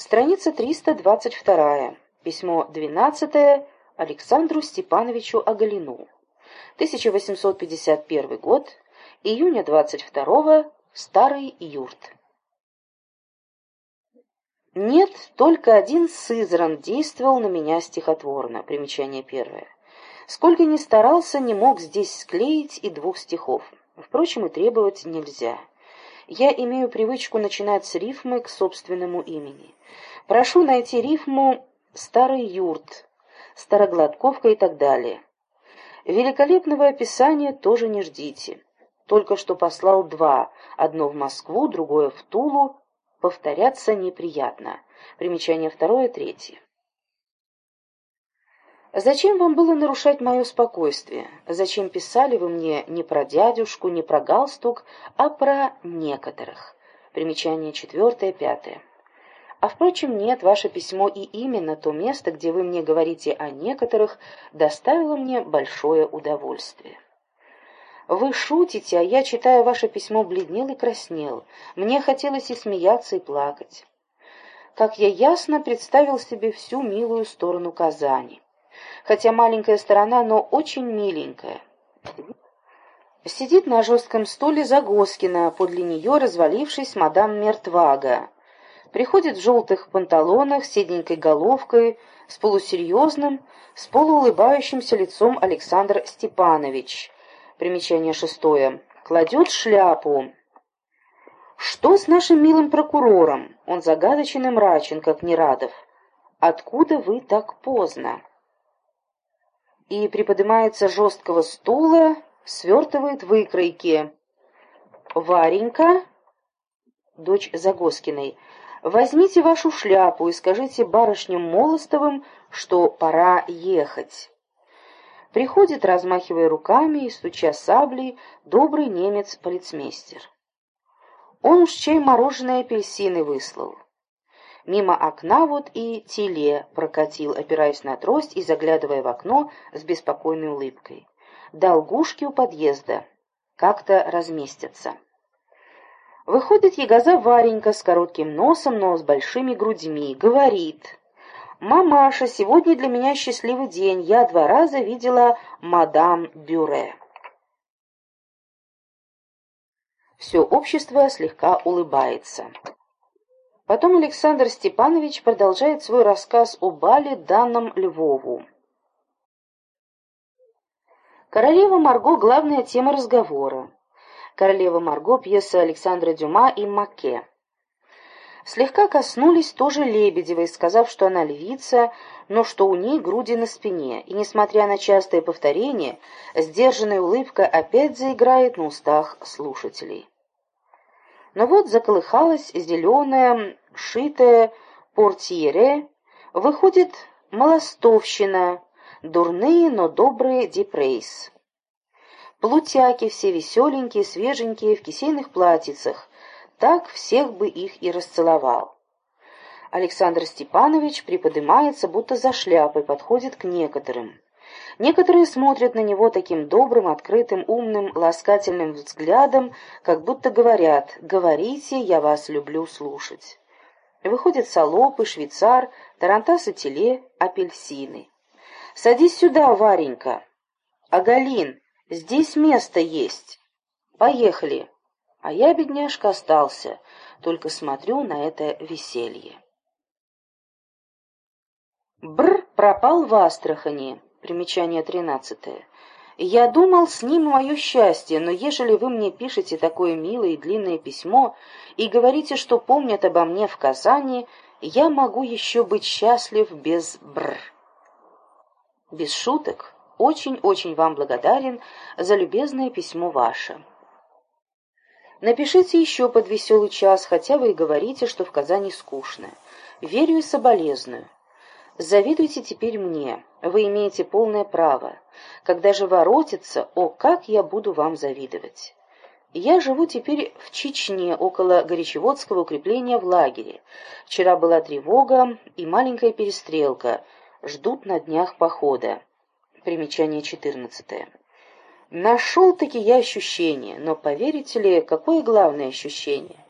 Страница 322. Письмо 12 Александру Степановичу Оголину. 1851 год. Июня 22 Старый юрт. Нет, только один Сызран действовал на меня стихотворно. Примечание первое. Сколько ни старался, не мог здесь склеить и двух стихов. Впрочем, и требовать нельзя. Я имею привычку начинать с рифмы к собственному имени. Прошу найти рифму «старый юрт», «старогладковка» и так далее. Великолепного описания тоже не ждите. Только что послал два, одно в Москву, другое в Тулу. Повторяться неприятно. Примечание второе, третье. Зачем вам было нарушать мое спокойствие? Зачем писали вы мне не про дядюшку, не про галстук, а про некоторых? Примечание четвертое, пятое. А впрочем, нет, ваше письмо и именно то место, где вы мне говорите о некоторых, доставило мне большое удовольствие. Вы шутите, а я, читая ваше письмо, бледнел и краснел. Мне хотелось и смеяться, и плакать. Как я ясно представил себе всю милую сторону Казани хотя маленькая сторона, но очень миленькая. Сидит на жестком стуле Загоскина, подле нее, развалившись, мадам Мертвага. Приходит в желтых панталонах, седенькой головкой, с полусерьезным, с полуулыбающимся лицом Александр Степанович. Примечание шестое. Кладет шляпу. «Что с нашим милым прокурором?» Он загадочен и мрачен, как Нерадов. «Откуда вы так поздно?» И приподнимается жесткого стула, свертывает выкройки. «Варенька?» Дочь Загоскиной. «Возьмите вашу шляпу и скажите барышням Молостовым, что пора ехать». Приходит, размахивая руками и стуча саблей, добрый немец-полицмейстер. Он уж чай мороженое апельсины выслал. Мимо окна вот и теле прокатил, опираясь на трость и заглядывая в окно с беспокойной улыбкой. Долгушки у подъезда. Как-то разместятся. Выходит ягоза Варенька с коротким носом, но с большими грудьми. Говорит. «Мамаша, сегодня для меня счастливый день. Я два раза видела мадам Бюре». Все общество слегка улыбается. Потом Александр Степанович продолжает свой рассказ о бале, данном Львову. Королева Марго – главная тема разговора. Королева Марго – пьеса Александра Дюма и Маке. Слегка коснулись тоже Лебедевой, сказав, что она львица, но что у ней груди на спине, и, несмотря на частое повторение, сдержанная улыбка опять заиграет на устах слушателей. Но вот заколыхалась зеленая, шитая портьере, выходит малостовщина, дурные, но добрые депрейс. Плутяки все веселенькие, свеженькие, в кисейных платьицах, так всех бы их и расцеловал. Александр Степанович приподнимается, будто за шляпой, подходит к некоторым. Некоторые смотрят на него таким добрым, открытым, умным, ласкательным взглядом, как будто говорят «Говорите, я вас люблю слушать». Выходят салопы, швейцар, тарантас и теле, апельсины. «Садись сюда, Варенька!» «Агалин, здесь место есть!» «Поехали!» А я, бедняжка, остался, только смотрю на это веселье. Бр пропал в Астрахани. Примечание тринадцатое. Я думал, с ним мое счастье, но ежели вы мне пишете такое милое и длинное письмо и говорите, что помнят обо мне в Казани, я могу еще быть счастлив без бр. Без шуток, очень-очень вам благодарен за любезное письмо ваше. Напишите еще под веселый час, хотя вы и говорите, что в Казани скучно. Верю и соболезную. Завидуйте теперь мне, вы имеете полное право. Когда же воротится, о, как я буду вам завидовать. Я живу теперь в Чечне, около Горячеводского укрепления в лагере. Вчера была тревога и маленькая перестрелка. Ждут на днях похода. Примечание четырнадцатое. Нашел-таки я ощущение, но поверите ли, какое главное ощущение?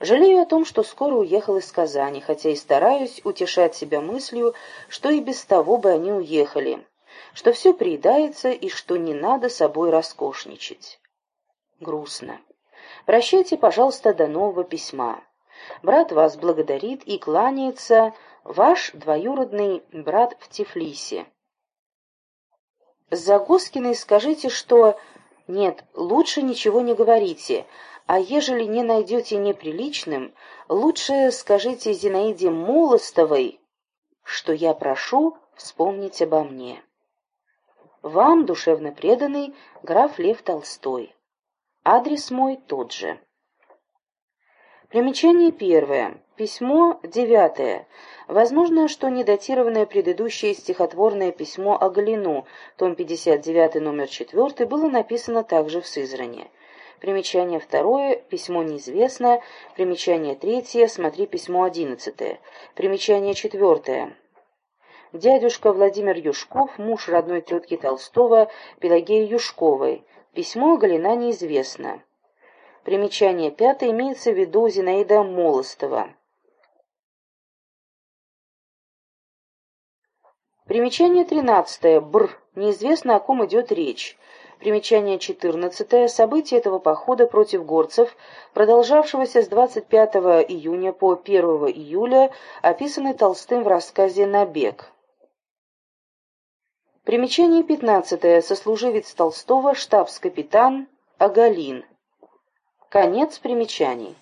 Жалею о том, что скоро уехал из Казани, хотя и стараюсь утешать себя мыслью, что и без того бы они уехали, что все приедается и что не надо собой роскошничать. Грустно. Прощайте, пожалуйста, до нового письма. Брат вас благодарит и кланяется, ваш двоюродный брат в Тифлисе. Загоскиной скажите, что... Нет, лучше ничего не говорите, а ежели не найдете неприличным, лучше скажите Зинаиде Молостовой, что я прошу вспомнить обо мне. Вам, душевно преданный, граф Лев Толстой. Адрес мой тот же. Примечание первое. Письмо девятое. Возможно, что недатированное предыдущее стихотворное письмо о Галину, том 59, номер 4, было написано также в Сызране. Примечание второе, письмо неизвестно. Примечание третье, смотри письмо одиннадцатое. Примечание четвертое. Дядюшка Владимир Юшков, муж родной тетки Толстого, Пелагеи Юшковой. Письмо Галина неизвестно. Примечание пятое имеется в виду Зинаида Молостова. Примечание тринадцатое. Бр. Неизвестно, о ком идет речь. Примечание четырнадцатое. События этого похода против горцев, продолжавшегося с 25 июня по 1 июля, описаны Толстым в рассказе «Набег». Примечание пятнадцатое. Сослуживец Толстого, штабс-капитан Агалин. Конец примечаний.